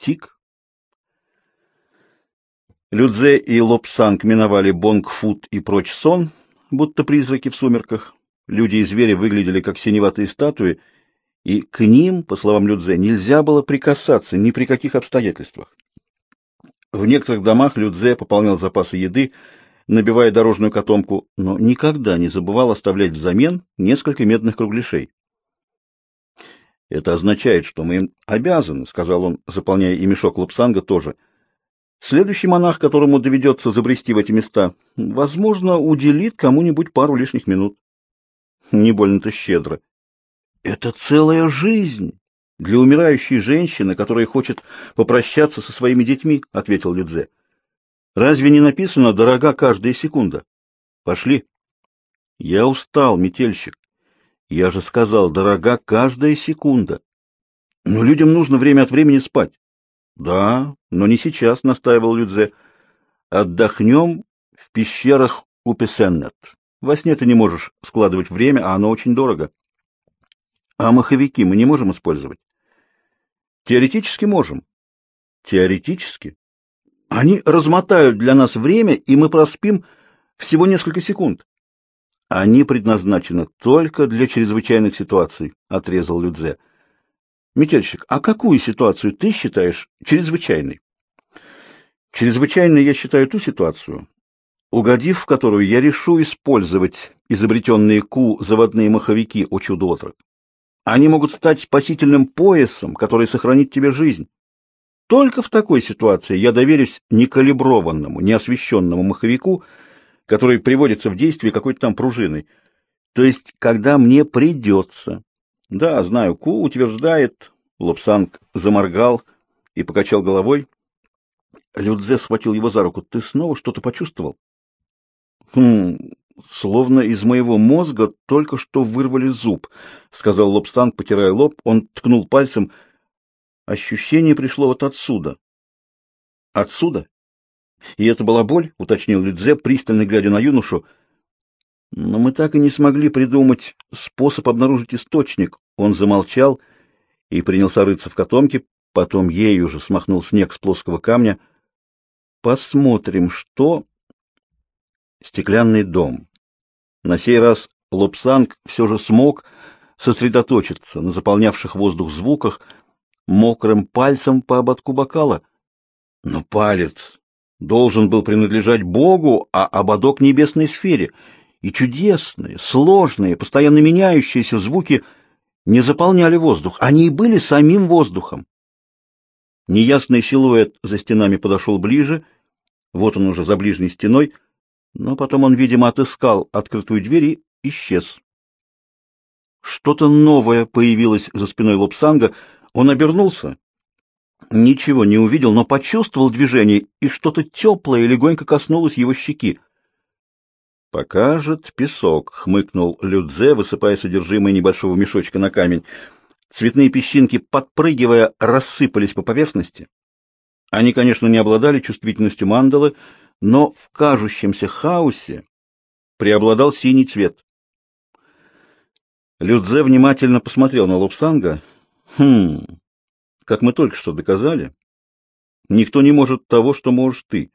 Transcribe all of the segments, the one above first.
Тик. Людзе и Лобсанг миновали Бонгфут и прочь сон, будто призраки в сумерках. Люди и звери выглядели как синеватые статуи, и к ним, по словам Людзе, нельзя было прикасаться ни при каких обстоятельствах. В некоторых домах Людзе пополнял запасы еды, набивая дорожную котомку, но никогда не забывал оставлять взамен несколько медных кругляшей. «Это означает, что мы им обязаны», — сказал он, заполняя и мешок лапсанга тоже. «Следующий монах, которому доведется забрести в эти места, возможно, уделит кому-нибудь пару лишних минут». Не больно-то щедро. «Это целая жизнь!» для умирающей женщины, которая хочет попрощаться со своими детьми, — ответил Людзе. — Разве не написано «дорога каждая секунда»? Пошли. — Я устал, метельщик. Я же сказал, дорога каждая секунда. Но людям нужно время от времени спать. — Да, но не сейчас, — настаивал Людзе. — Отдохнем в пещерах у Песеннет. Во сне ты не можешь складывать время, а оно очень дорого. А маховики мы не можем использовать. Теоретически можем. Теоретически. Они размотают для нас время, и мы проспим всего несколько секунд. Они предназначены только для чрезвычайных ситуаций, отрезал Людзе. Метельщик, а какую ситуацию ты считаешь чрезвычайной? Чрезвычайной я считаю ту ситуацию, угодив в которую я решу использовать изобретенные Ку заводные маховики о чудо они могут стать спасительным поясом, который сохранит тебе жизнь. Только в такой ситуации я доверюсь некалиброванному, неосвещенному маховику, который приводится в действие какой-то там пружиной. То есть, когда мне придется. Да, знаю, Ку утверждает, Лобсанг заморгал и покачал головой. Людзе схватил его за руку. Ты снова что-то почувствовал? Хм, словно из моего мозга только что вырвали зуб, сказал Лобстанг, потирая лоб. Он ткнул пальцем. Ощущение пришло вот отсюда. Отсюда? И это была боль, уточнил Лидзе, пристально глядя на юношу. Но мы так и не смогли придумать способ обнаружить источник. Он замолчал и принялся рыться в котомке, потом ею же смахнул снег с плоского камня. Посмотрим, что стеклянный дом. На сей раз Лобсанг все же смог сосредоточиться на заполнявших воздух звуках мокрым пальцем по ободку бокала. Но палец должен был принадлежать Богу, а ободок — небесной сфере, и чудесные, сложные, постоянно меняющиеся звуки не заполняли воздух, они и были самим воздухом. Неясный силуэт за стенами подошел ближе, вот он уже за ближней стеной — но потом он, видимо, отыскал открытую дверь и исчез. Что-то новое появилось за спиной Лобсанга. Он обернулся, ничего не увидел, но почувствовал движение, и что-то теплое легонько коснулось его щеки. «Покажет песок», — хмыкнул Людзе, высыпая содержимое небольшого мешочка на камень. Цветные песчинки, подпрыгивая, рассыпались по поверхности. Они, конечно, не обладали чувствительностью мандалы, но в кажущемся хаосе преобладал синий цвет. Людзе внимательно посмотрел на Лобсанга. Хм, как мы только что доказали, никто не может того, что можешь ты.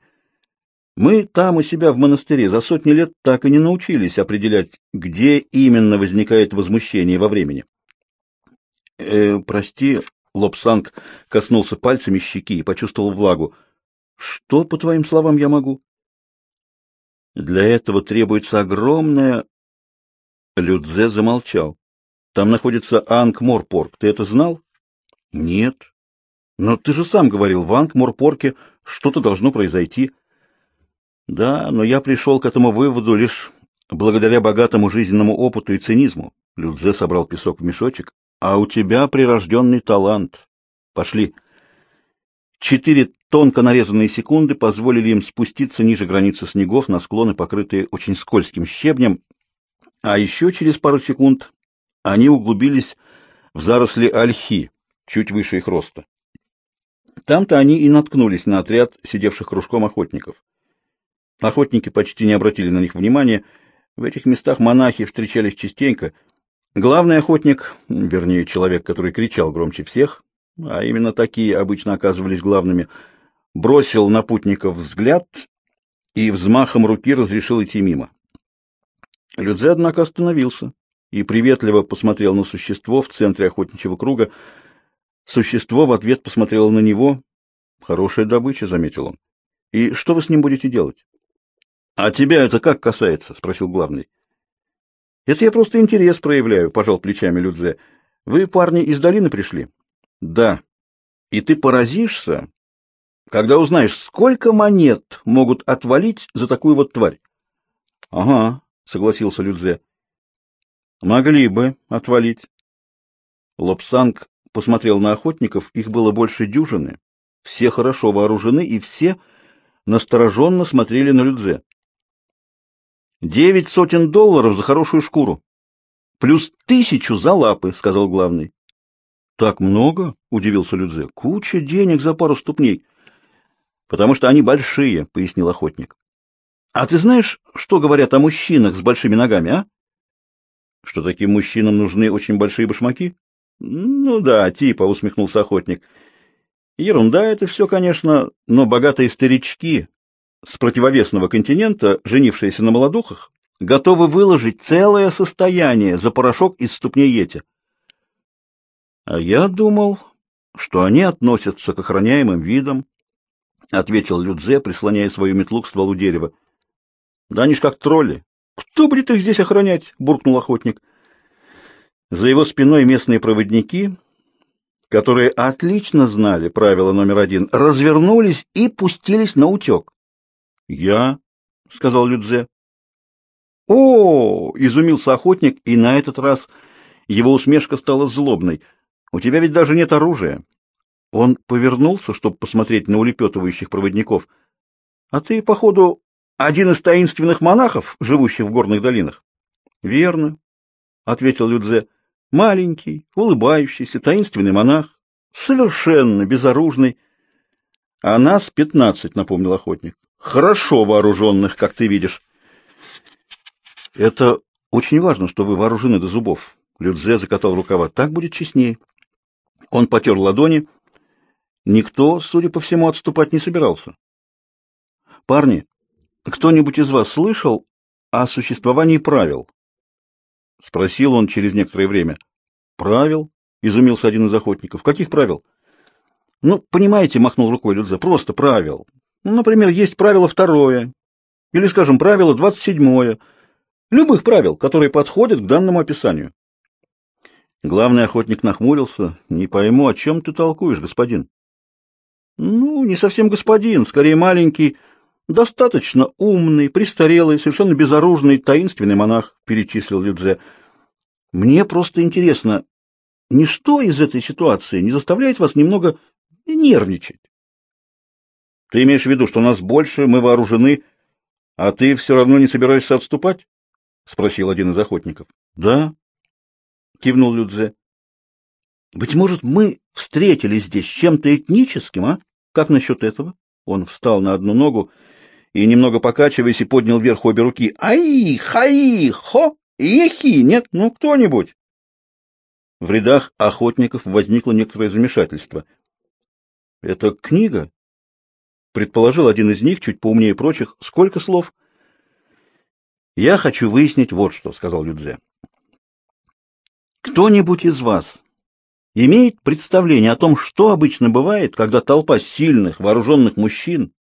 Мы там у себя в монастыре за сотни лет так и не научились определять, где именно возникает возмущение во времени. Э, прости, Лобсанг коснулся пальцами щеки и почувствовал влагу. Что, по твоим словам, я могу? Для этого требуется огромная... Людзе замолчал. Там находится Анг-Морпорк. Ты это знал? Нет. Но ты же сам говорил, в Анг-Морпорке что-то должно произойти. Да, но я пришел к этому выводу лишь благодаря богатому жизненному опыту и цинизму. Людзе собрал песок в мешочек. А у тебя прирожденный талант. Пошли. Четыре тонко нарезанные секунды позволили им спуститься ниже границы снегов на склоны, покрытые очень скользким щебнем, а еще через пару секунд они углубились в заросли ольхи, чуть выше их роста. Там-то они и наткнулись на отряд сидевших кружком охотников. Охотники почти не обратили на них внимания, в этих местах монахи встречались частенько. Главный охотник, вернее, человек, который кричал громче всех, а именно такие обычно оказывались главными, бросил на путников взгляд и взмахом руки разрешил идти мимо. Людзе, однако, остановился и приветливо посмотрел на существо в центре охотничьего круга. Существо в ответ посмотрело на него. «Хорошая добыча», — заметил он. «И что вы с ним будете делать?» «А тебя это как касается?» — спросил главный. «Это я просто интерес проявляю», — пожал плечами Людзе. «Вы, парни, из долины пришли?» «Да. И ты поразишься, когда узнаешь, сколько монет могут отвалить за такую вот тварь». «Ага», — согласился Людзе. «Могли бы отвалить». Лобсанг посмотрел на охотников, их было больше дюжины, все хорошо вооружены и все настороженно смотрели на Людзе. Девять сотен долларов за хорошую шкуру. Плюс тысячу за лапы, сказал главный. Так много? удивился Людзе. Куча денег за пару ступней. Потому что они большие, пояснил охотник. А ты знаешь, что говорят о мужчинах с большими ногами, а? Что таким мужчинам нужны очень большие башмаки? Ну да, типа, усмехнулся охотник. Ерунда это все, конечно, но богатые старички с противовесного континента, женившиеся на молодухах, готовы выложить целое состояние за порошок из ступней Йети. А я думал, что они относятся к охраняемым видам, ответил Людзе, прислоняя свою метлу к стволу дерева. Да они ж как тролли. Кто будет их здесь охранять? буркнул охотник. За его спиной местные проводники, которые отлично знали правило номер один, развернулись и пустились на утек. Я, сказал Людзе. О, изумился охотник, и на этот раз его усмешка стала злобной. У тебя ведь даже нет оружия. Он повернулся, чтобы посмотреть на улепетывающих проводников. А ты, походу, один из таинственных монахов, живущих в горных долинах? Верно, ответил Людзе. Маленький, улыбающийся, таинственный монах, совершенно безоружный. А нас пятнадцать, напомнил охотник хорошо вооруженных, как ты видишь. Это очень важно, что вы вооружены до зубов. Людзе закатал рукава. Так будет честнее. Он потер ладони. Никто, судя по всему, отступать не собирался. Парни, кто-нибудь из вас слышал о существовании правил? Спросил он через некоторое время. Правил? Изумился один из охотников. Каких правил? Ну, понимаете, махнул рукой Людзе, просто правил. Ну, например, есть правило второе, или, скажем, правило двадцать седьмое. Любых правил, которые подходят к данному описанию. Главный охотник нахмурился. Не пойму, о чем ты толкуешь, господин? Ну, не совсем господин, скорее маленький, достаточно умный, престарелый, совершенно безоружный, таинственный монах, перечислил Людзе. Мне просто интересно, ничто из этой ситуации не заставляет вас немного нервничать? Ты имеешь в виду, что нас больше, мы вооружены, а ты все равно не собираешься отступать? спросил один из охотников. Да, кивнул Людзе. Быть может, мы встретились здесь чем-то этническим, а? Как насчет этого? Он встал на одну ногу и немного покачиваясь и поднял вверх обе руки. Ай, хай, хо, ехи, нет, ну кто-нибудь. В рядах охотников возникло некоторое замешательство. Это книга? предположил один из них, чуть поумнее прочих. Сколько слов? Я хочу выяснить вот что, сказал Людзе. Кто-нибудь из вас имеет представление о том, что обычно бывает, когда толпа сильных, вооруженных мужчин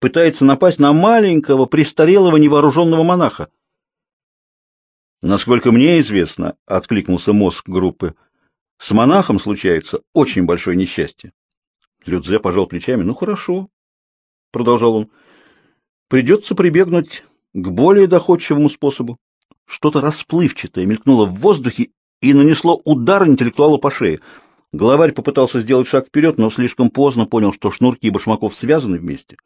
пытается напасть на маленького, престарелого, невооруженного монаха? Насколько мне известно, откликнулся мозг группы, с монахом случается очень большое несчастье. Людзе пожал плечами. Ну хорошо, — продолжал он, — придется прибегнуть к более доходчивому способу. Что-то расплывчатое мелькнуло в воздухе и нанесло удар интеллектуалу по шее. Главарь попытался сделать шаг вперед, но слишком поздно понял, что шнурки башмаков связаны вместе.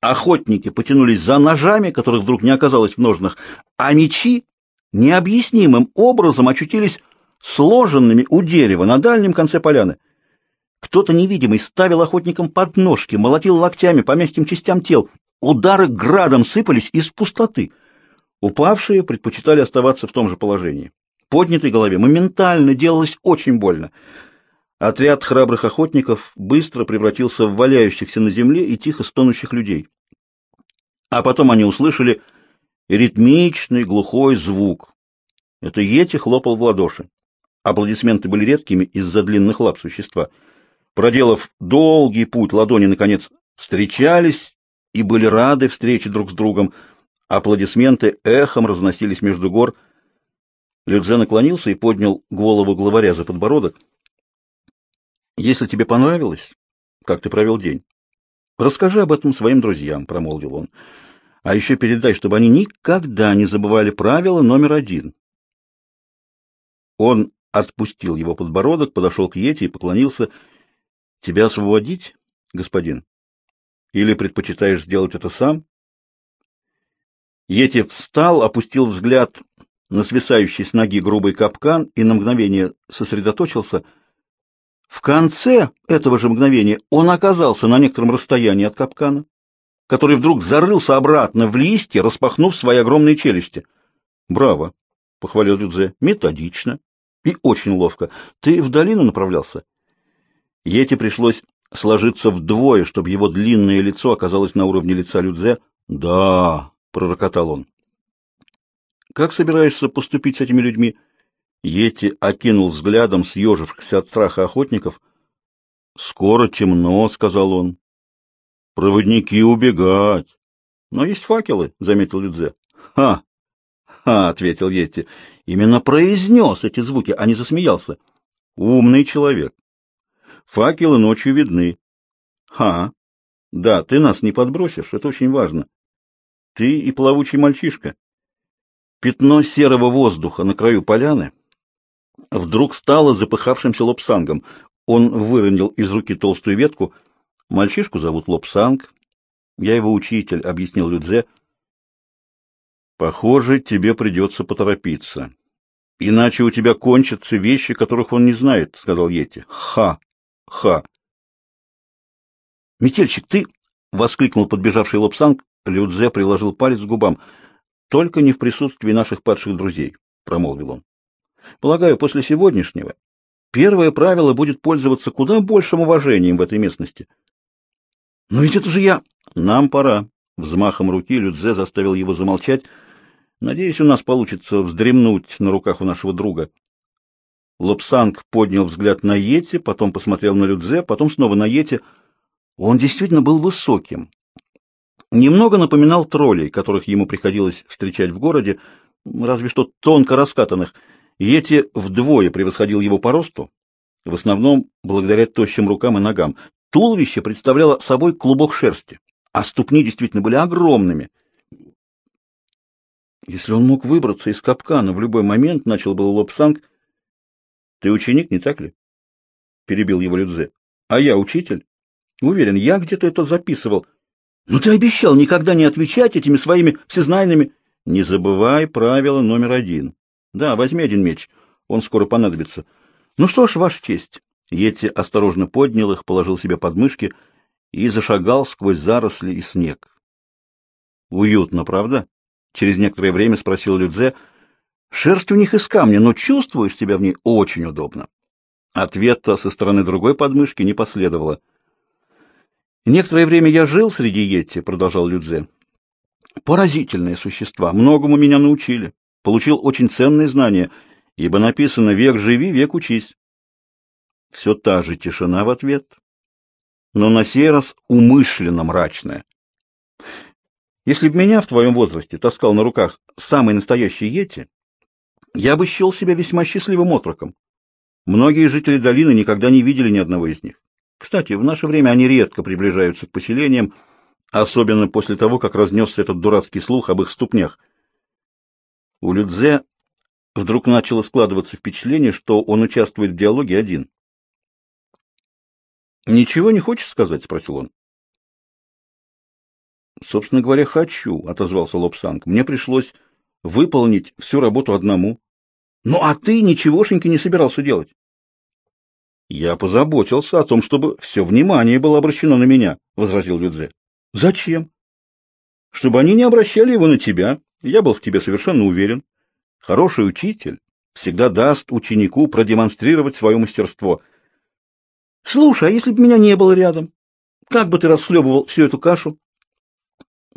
Охотники потянулись за ножами, которых вдруг не оказалось в ножнах, а мечи необъяснимым образом очутились сложенными у дерева на дальнем конце поляны. Кто-то невидимый ставил охотникам подножки, молотил локтями по мягким частям тел. Удары градом сыпались из пустоты. Упавшие предпочитали оставаться в том же положении. Поднятой голове моментально делалось очень больно. Отряд храбрых охотников быстро превратился в валяющихся на земле и тихо стонущих людей. А потом они услышали ритмичный глухой звук. Это Йети хлопал в ладоши. Аплодисменты были редкими из-за длинных лап существа. Проделав долгий путь, ладони, наконец, встречались и были рады встрече друг с другом. Аплодисменты эхом разносились между гор. Людзе наклонился и поднял голову главаря за подбородок. «Если тебе понравилось, как ты провел день, расскажи об этом своим друзьям», — промолвил он. «А еще передай, чтобы они никогда не забывали правило номер один». Он отпустил его подбородок, подошел к Йети и поклонился. «Тебя освободить, господин? Или предпочитаешь сделать это сам?» Йети встал, опустил взгляд на свисающий с ноги грубый капкан и на мгновение сосредоточился. В конце этого же мгновения он оказался на некотором расстоянии от капкана, который вдруг зарылся обратно в листья, распахнув свои огромные челюсти. «Браво!» — похвалил Людзе. «Методично и очень ловко. Ты в долину направлялся?» Йети пришлось сложиться вдвое, чтобы его длинное лицо оказалось на уровне лица Людзе. «Да!» — пророкотал он. «Как собираешься поступить с этими людьми?» Йети окинул взглядом съежившихся от страха охотников. «Скоро темно», — сказал он. «Проводники убегать». «Но есть факелы», — заметил Людзе. «Ха! Ха!» — ответил Йети. Именно произнес эти звуки, а не засмеялся. «Умный человек. Факелы ночью видны». «Ха! Да, ты нас не подбросишь, это очень важно. Ты и плавучий мальчишка. Пятно серого воздуха на краю поляны вдруг стало запыхавшимся лопсангом. Он выронил из руки толстую ветку. Мальчишку зовут Лопсанг. Я его учитель, объяснил Людзе. Похоже, тебе придется поторопиться. Иначе у тебя кончатся вещи, которых он не знает, сказал Йети. Ха! Ха! Метельщик, ты! воскликнул подбежавший Лопсанг. Людзе приложил палец к губам. Только не в присутствии наших падших друзей, промолвил он. Полагаю, после сегодняшнего первое правило будет пользоваться куда большим уважением в этой местности. Но ведь это же я. Нам пора. Взмахом руки Людзе заставил его замолчать. Надеюсь, у нас получится вздремнуть на руках у нашего друга. Лобсанг поднял взгляд на Йети, потом посмотрел на Людзе, потом снова на Йети. Он действительно был высоким, немного напоминал троллей, которых ему приходилось встречать в городе, разве что тонко раскатанных. Йети вдвое превосходил его по росту, в основном благодаря тощим рукам и ногам. Туловище представляло собой клубок шерсти, а ступни действительно были огромными. Если он мог выбраться из капкана в любой момент, начал был Лобсанг. Ты ученик, не так ли? перебил его Людзе. А я учитель? Уверен, я где-то это записывал. Ну ты обещал никогда не отвечать этими своими всезнайными. Не забывай правило номер один. Да, возьми один меч, он скоро понадобится. Ну что ж, ваша честь. Йети осторожно поднял их, положил себе под мышки и зашагал сквозь заросли и снег. Уютно, правда? Через некоторое время спросил Людзе. Шерсть у них из камня, но чувствуешь себя в ней очень удобно. Ответа со стороны другой подмышки не последовало. Некоторое время я жил среди йети, продолжал Людзе. Поразительные существа, многому меня научили. Получил очень ценные знания, ибо написано «век живи, век учись». Все та же тишина в ответ, но на сей раз умышленно мрачная. Если бы меня в твоем возрасте таскал на руках самый настоящий йети, я бы счел себя весьма счастливым отроком. Многие жители долины никогда не видели ни одного из них. Кстати, в наше время они редко приближаются к поселениям, особенно после того, как разнесся этот дурацкий слух об их ступнях. У Людзе вдруг начало складываться впечатление, что он участвует в диалоге один. «Ничего не хочешь сказать?» — спросил он. «Собственно говоря, хочу», — отозвался Лобсанг. «Мне пришлось выполнить всю работу одному». «Ну, а ты ничегошеньки не собирался делать?» Я позаботился о том, чтобы все внимание было обращено на меня, возразил Людзе. Зачем? Чтобы они не обращали его на тебя. Я был в тебе совершенно уверен. Хороший учитель всегда даст ученику продемонстрировать свое мастерство. Слушай, а если бы меня не было рядом? Как бы ты расхлебывал всю эту кашу?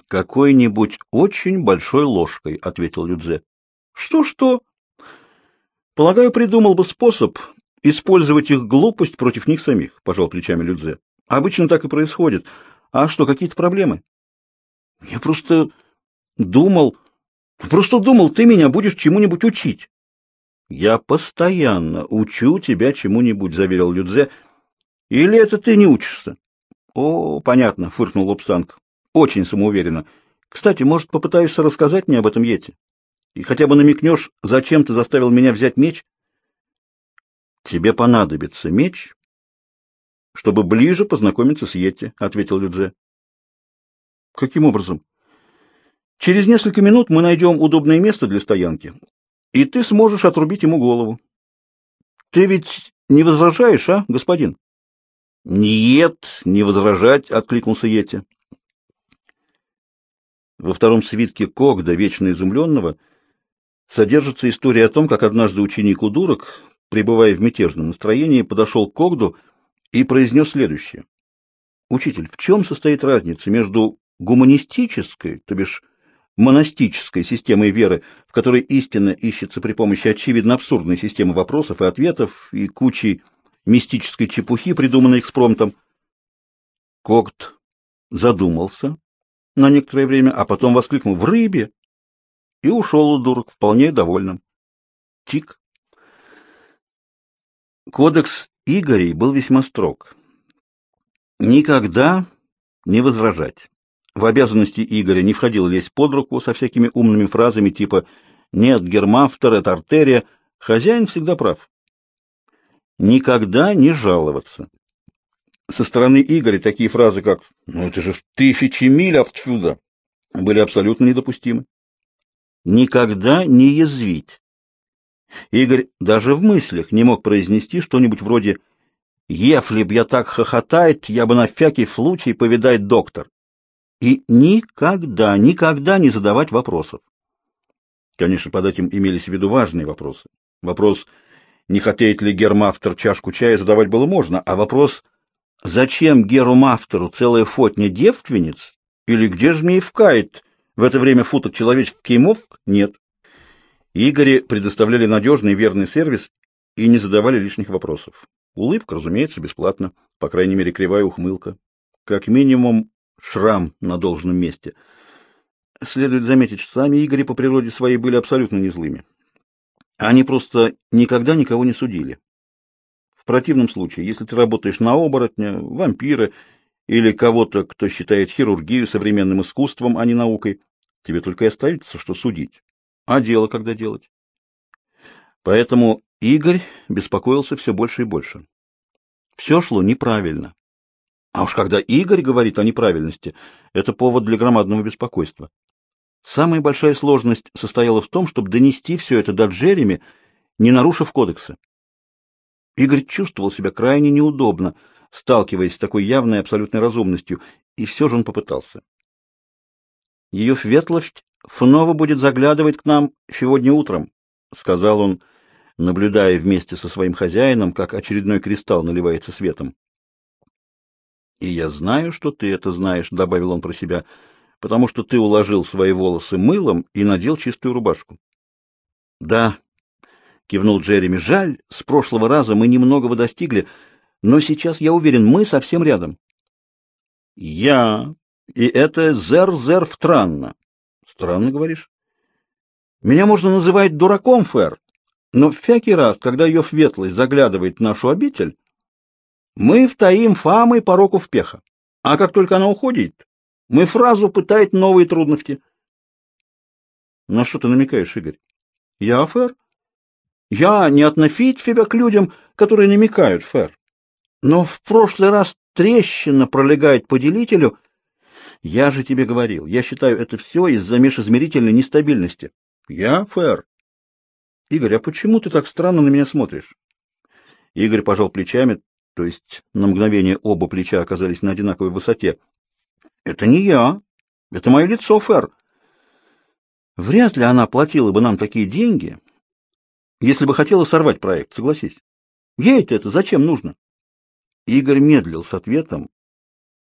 Какой-нибудь очень большой ложкой, ответил Людзе. Что-что? Полагаю, придумал бы способ использовать их глупость против них самих, пожал плечами Людзе. Обычно так и происходит. А что, какие-то проблемы? Я просто думал, просто думал, ты меня будешь чему-нибудь учить. Я постоянно учу тебя чему-нибудь, заверил Людзе. Или это ты не учишься? О, понятно, фыркнул Лобстанг. Очень самоуверенно. Кстати, может, попытаешься рассказать мне об этом Йете? И хотя бы намекнешь, зачем ты заставил меня взять меч? Тебе понадобится меч, чтобы ближе познакомиться с Йети, ответил Людзе. Каким образом? Через несколько минут мы найдем удобное место для стоянки, и ты сможешь отрубить ему голову. Ты ведь не возражаешь, а, господин? Нет, не возражать, откликнулся Йети. Во втором свитке Когда, вечно изумленного, содержится история о том, как однажды ученик удурок, пребывая в мятежном настроении, подошел к Когду и произнес следующее. «Учитель, в чем состоит разница между гуманистической, то бишь монастической системой веры, в которой истина ищется при помощи очевидно абсурдной системы вопросов и ответов и кучей мистической чепухи, придуманной экспромтом?» Когд задумался, на некоторое время, а потом воскликнул «В рыбе!» и ушел удурок, вполне довольным. Тик. Кодекс Игорей был весьма строг. Никогда не возражать. В обязанности Игоря не входило лезть под руку со всякими умными фразами типа «нет, гермафтер, это артерия», хозяин всегда прав. Никогда не жаловаться. Со стороны Игоря такие фразы, как «ну это же в тысячи миль отсюда», были абсолютно недопустимы. Никогда не язвить. Игорь даже в мыслях не мог произнести что-нибудь вроде «Ефли б я так хохотает, я бы на всякий случай повидать доктор». И никогда, никогда не задавать вопросов. Конечно, под этим имелись в виду важные вопросы. Вопрос, не хотеет ли гермафтер чашку чая, задавать было можно, а вопрос Зачем Геру Мафтеру целая фотня девственниц? Или где же Меевкает? В это время футок человеческих кеймов нет. Игоре предоставляли надежный верный сервис и не задавали лишних вопросов. Улыбка, разумеется, бесплатно, по крайней мере, кривая ухмылка. Как минимум, шрам на должном месте. Следует заметить, что сами Игори по природе своей были абсолютно не злыми. Они просто никогда никого не судили. В противном случае, если ты работаешь на оборотня, вампира или кого-то, кто считает хирургию современным искусством, а не наукой, тебе только и остается, что судить. А дело когда делать? Поэтому Игорь беспокоился все больше и больше. Все шло неправильно. А уж когда Игорь говорит о неправильности, это повод для громадного беспокойства. Самая большая сложность состояла в том, чтобы донести все это до Джереми, не нарушив кодекса. Игорь чувствовал себя крайне неудобно, сталкиваясь с такой явной абсолютной разумностью, и все же он попытался. «Ее светлость снова будет заглядывать к нам сегодня утром», — сказал он, наблюдая вместе со своим хозяином, как очередной кристалл наливается светом. «И я знаю, что ты это знаешь», — добавил он про себя, — «потому что ты уложил свои волосы мылом и надел чистую рубашку». «Да, кивнул Джереми. Жаль, с прошлого раза мы немногого достигли, но сейчас я уверен, мы совсем рядом. Я. И это зер-зер странно. Странно, говоришь? Меня можно называть дураком, Фэр, но всякий раз, когда ее светлость заглядывает в нашу обитель, мы втаим фамой пороку в пеха. А как только она уходит, мы фразу пытает новые трудности. На что ты намекаешь, Игорь? Я, Фэр? Я не относить себя к людям, которые намекают, Фэр. Но в прошлый раз трещина пролегает по делителю. Я же тебе говорил, я считаю это все из-за межизмерительной нестабильности. Я, Фэр. Игорь, а почему ты так странно на меня смотришь? Игорь пожал плечами, то есть на мгновение оба плеча оказались на одинаковой высоте. Это не я. Это мое лицо, Фэр. Вряд ли она платила бы нам такие деньги, если бы хотела сорвать проект, согласись. Ей-то это зачем нужно? Игорь медлил с ответом.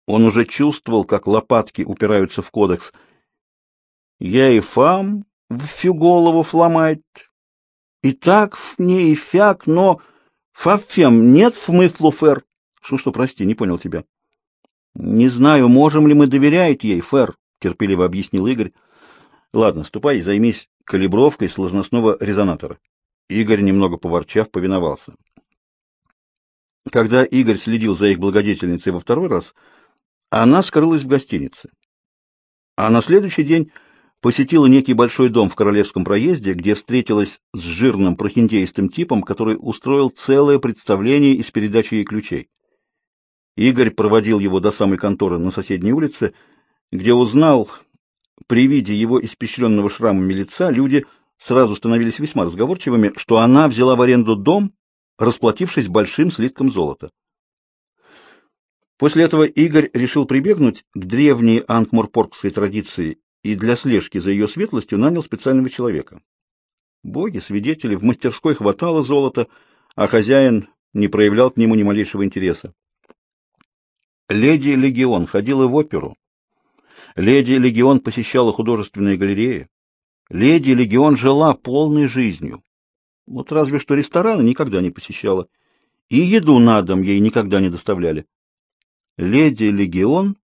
Он уже чувствовал, как лопатки упираются в кодекс. Я и фам в всю голову фломает. И так в ней и фяк, но фафем нет смыслу фэр. Что, что, прости, не понял тебя. Не знаю, можем ли мы доверять ей, фэр, терпеливо объяснил Игорь. Ладно, ступай и займись калибровкой сложностного резонатора. Игорь, немного поворчав, повиновался. Когда Игорь следил за их благодетельницей во второй раз, она скрылась в гостинице. А на следующий день посетила некий большой дом в Королевском проезде, где встретилась с жирным прохиндеистым типом, который устроил целое представление из передачи ей ключей. Игорь проводил его до самой конторы на соседней улице, где узнал, при виде его испещренного шрамами лица, люди сразу становились весьма разговорчивыми, что она взяла в аренду дом, расплатившись большим слитком золота. После этого Игорь решил прибегнуть к древней анкморпоргской традиции и для слежки за ее светлостью нанял специального человека. Боги, свидетели, в мастерской хватало золота, а хозяин не проявлял к нему ни малейшего интереса. Леди Легион ходила в оперу. Леди Легион посещала художественные галереи. Леди Легион жила полной жизнью. Вот разве что рестораны никогда не посещала. И еду на дом ей никогда не доставляли. Леди Легион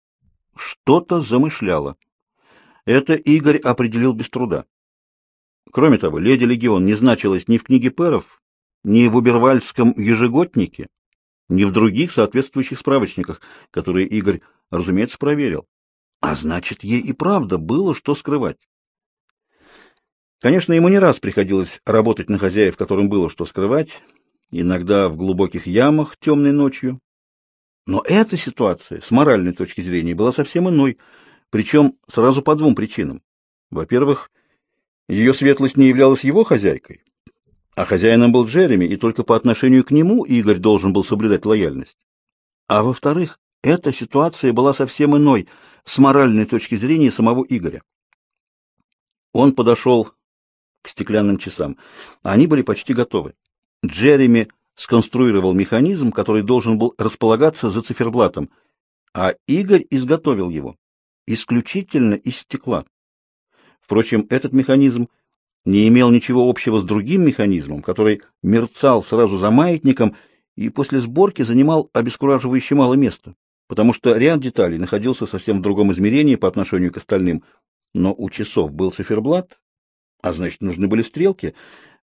что-то замышляла. Это Игорь определил без труда. Кроме того, леди Легион не значилась ни в книге Перов, ни в Убервальском ежегоднике, ни в других соответствующих справочниках, которые Игорь, разумеется, проверил. А значит, ей и правда было что скрывать. Конечно, ему не раз приходилось работать на хозяев, которым было что скрывать, иногда в глубоких ямах темной ночью, но эта ситуация, с моральной точки зрения, была совсем иной, причем сразу по двум причинам. Во-первых, ее светлость не являлась его хозяйкой, а хозяином был Джереми, и только по отношению к нему Игорь должен был соблюдать лояльность. А во-вторых, эта ситуация была совсем иной, с моральной точки зрения самого Игоря. Он подошел к стеклянным часам. Они были почти готовы. Джереми сконструировал механизм, который должен был располагаться за циферблатом, а Игорь изготовил его исключительно из стекла. Впрочем, этот механизм не имел ничего общего с другим механизмом, который мерцал сразу за маятником и после сборки занимал обескураживающе мало места, потому что ряд деталей находился совсем в другом измерении по отношению к остальным, но у часов был циферблат, а значит, нужны были стрелки,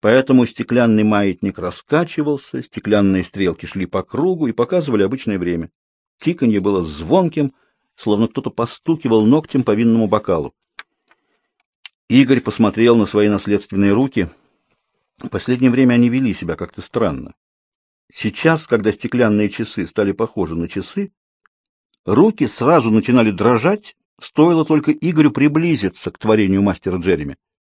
Поэтому стеклянный маятник раскачивался, стеклянные стрелки шли по кругу и показывали обычное время. Тиканье было звонким, словно кто-то постукивал ногтем по винному бокалу. Игорь посмотрел на свои наследственные руки. В последнее время они вели себя как-то странно. Сейчас, когда стеклянные часы стали похожи на часы, руки сразу начинали дрожать, стоило только Игорю приблизиться к творению мастера Джереми.